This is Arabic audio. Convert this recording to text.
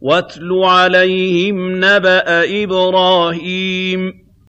وَاتْلُ عَلَيْهِمْ نَبَأَ إِبْرَاهِيمَ.